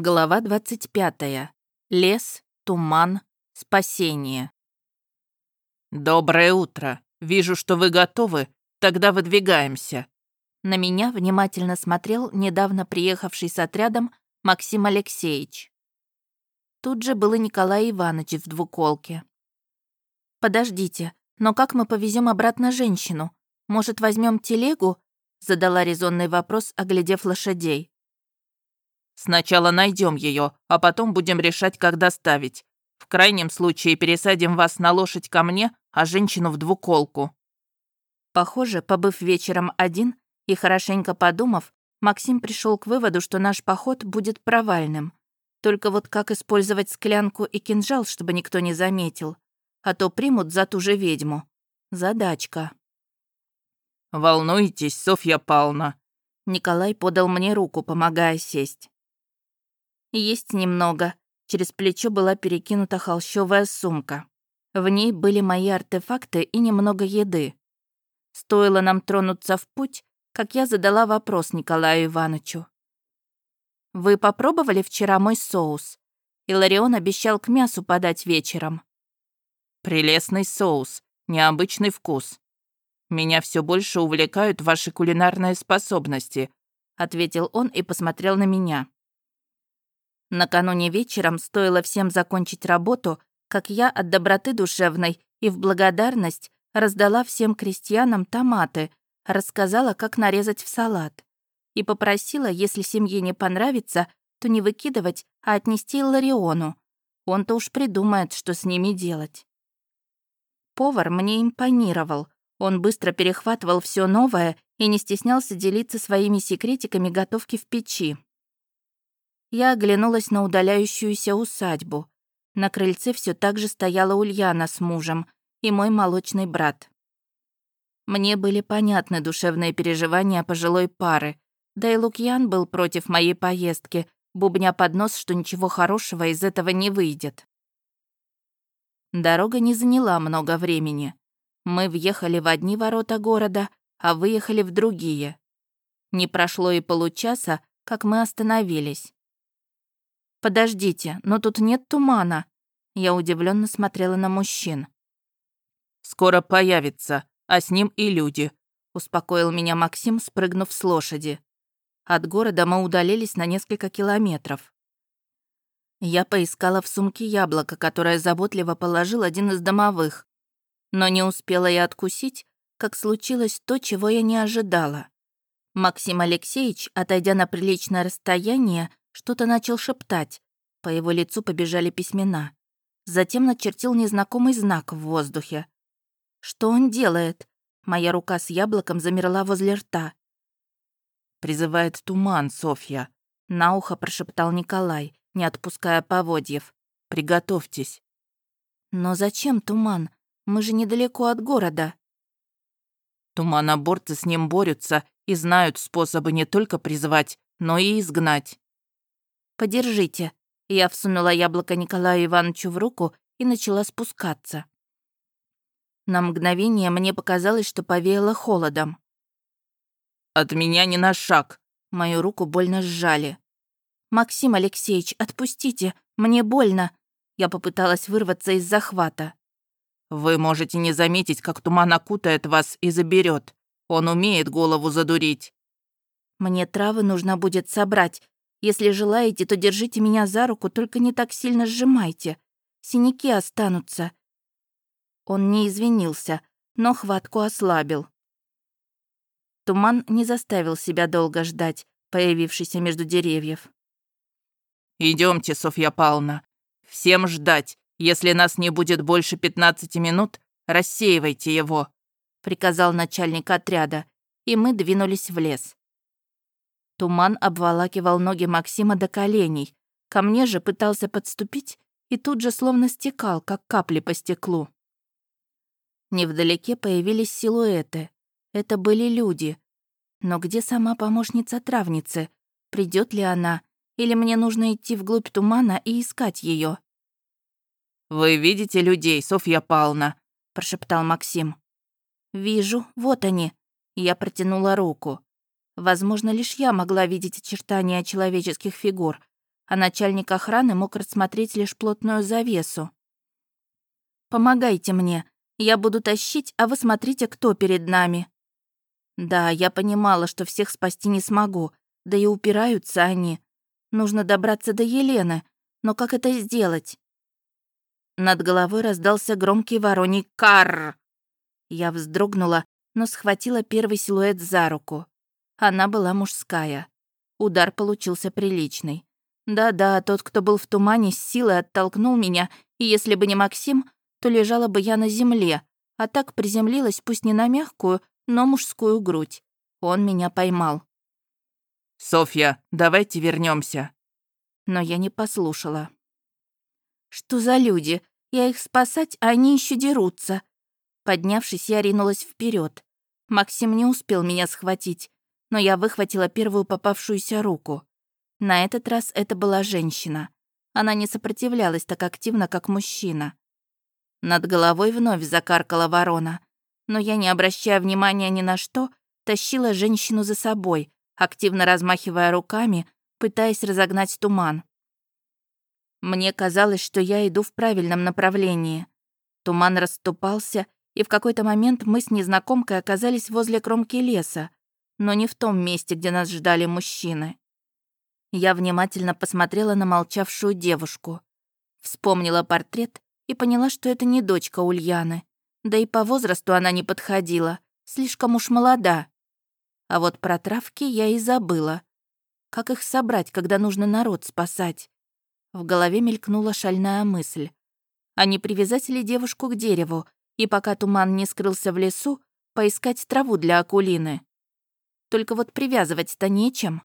Глава 25. Лес, туман, спасение. «Доброе утро. Вижу, что вы готовы. Тогда выдвигаемся». На меня внимательно смотрел недавно приехавший с отрядом Максим Алексеевич. Тут же был и Николай Иванович в двуколке. «Подождите, но как мы повезем обратно женщину? Может, возьмем телегу?» задала резонный вопрос, оглядев лошадей. Сначала найдем ее, а потом будем решать, как доставить. В крайнем случае пересадим вас на лошадь ко мне, а женщину в двуколку». Похоже, побыв вечером один и хорошенько подумав, Максим пришел к выводу, что наш поход будет провальным. Только вот как использовать склянку и кинжал, чтобы никто не заметил? А то примут за ту же ведьму. Задачка. «Волнуетесь, Софья Павловна?» Николай подал мне руку, помогая сесть. Есть немного. Через плечо была перекинута холщовая сумка. В ней были мои артефакты и немного еды. Стоило нам тронуться в путь, как я задала вопрос Николаю Ивановичу. «Вы попробовали вчера мой соус?» Иларион обещал к мясу подать вечером. «Прелестный соус, необычный вкус. Меня все больше увлекают ваши кулинарные способности», ответил он и посмотрел на меня. Накануне вечером стоило всем закончить работу, как я от доброты душевной и в благодарность раздала всем крестьянам томаты, рассказала, как нарезать в салат. И попросила, если семье не понравится, то не выкидывать, а отнести Лариону. Он-то уж придумает, что с ними делать. Повар мне импонировал. Он быстро перехватывал все новое и не стеснялся делиться своими секретиками готовки в печи. Я оглянулась на удаляющуюся усадьбу. На крыльце все так же стояла Ульяна с мужем и мой молочный брат. Мне были понятны душевные переживания пожилой пары, да и Лукьян был против моей поездки, бубня под нос, что ничего хорошего из этого не выйдет. Дорога не заняла много времени. Мы въехали в одни ворота города, а выехали в другие. Не прошло и получаса, как мы остановились. «Подождите, но тут нет тумана». Я удивленно смотрела на мужчин. «Скоро появится, а с ним и люди», — успокоил меня Максим, спрыгнув с лошади. От города мы удалились на несколько километров. Я поискала в сумке яблоко, которое заботливо положил один из домовых. Но не успела я откусить, как случилось то, чего я не ожидала. Максим Алексеевич, отойдя на приличное расстояние, что-то начал шептать. По его лицу побежали письмена. Затем начертил незнакомый знак в воздухе. «Что он делает?» Моя рука с яблоком замерла возле рта. «Призывает туман, Софья», — на ухо прошептал Николай, не отпуская поводьев. «Приготовьтесь». «Но зачем туман? Мы же недалеко от города». Туманоборцы с ним борются и знают способы не только призвать, но и изгнать. «Подержите». Я всунула яблоко Николаю Ивановичу в руку и начала спускаться. На мгновение мне показалось, что повеяло холодом. «От меня не на шаг!» Мою руку больно сжали. «Максим Алексеевич, отпустите! Мне больно!» Я попыталась вырваться из захвата. «Вы можете не заметить, как туман окутает вас и заберет. Он умеет голову задурить». «Мне травы нужно будет собрать. Если желаете, то держите меня за руку, только не так сильно сжимайте. Синяки останутся». Он не извинился, но хватку ослабил. Туман не заставил себя долго ждать, появившийся между деревьев. Идемте, Софья Павловна. Всем ждать. Если нас не будет больше 15 минут, рассеивайте его», — приказал начальник отряда, и мы двинулись в лес. Туман обволакивал ноги Максима до коленей. Ко мне же пытался подступить и тут же словно стекал, как капли по стеклу. Невдалеке появились силуэты. Это были люди. Но где сама помощница травницы? Придет ли она? Или мне нужно идти вглубь тумана и искать ее? «Вы видите людей, Софья Павловна?» – прошептал Максим. «Вижу, вот они». Я протянула руку. Возможно, лишь я могла видеть очертания человеческих фигур. а начальник охраны мог рассмотреть лишь плотную завесу. «Помогайте мне, я буду тащить, а вы смотрите, кто перед нами». Да, я понимала, что всех спасти не смогу, да и упираются они. Нужно добраться до Елены, но как это сделать? Над головой раздался громкий вороний «Карр!». Я вздрогнула, но схватила первый силуэт за руку. Она была мужская. Удар получился приличный. Да-да, тот, кто был в тумане, с силой оттолкнул меня, и если бы не Максим, то лежала бы я на земле, а так приземлилась пусть не на мягкую, но мужскую грудь. Он меня поймал. «Софья, давайте вернемся. Но я не послушала. «Что за люди? Я их спасать, а они еще дерутся». Поднявшись, я ринулась вперед. Максим не успел меня схватить, но я выхватила первую попавшуюся руку. На этот раз это была женщина. Она не сопротивлялась так активно, как мужчина. Над головой вновь закаркала ворона, но я, не обращая внимания ни на что, тащила женщину за собой, активно размахивая руками, пытаясь разогнать туман. Мне казалось, что я иду в правильном направлении. Туман расступался, и в какой-то момент мы с незнакомкой оказались возле кромки леса, но не в том месте, где нас ждали мужчины. Я внимательно посмотрела на молчавшую девушку. Вспомнила портрет и поняла, что это не дочка Ульяны. Да и по возрасту она не подходила, слишком уж молода. А вот про травки я и забыла. Как их собрать, когда нужно народ спасать? В голове мелькнула шальная мысль. А не привязать ли девушку к дереву, и пока туман не скрылся в лесу, поискать траву для акулины? Только вот привязывать-то нечем.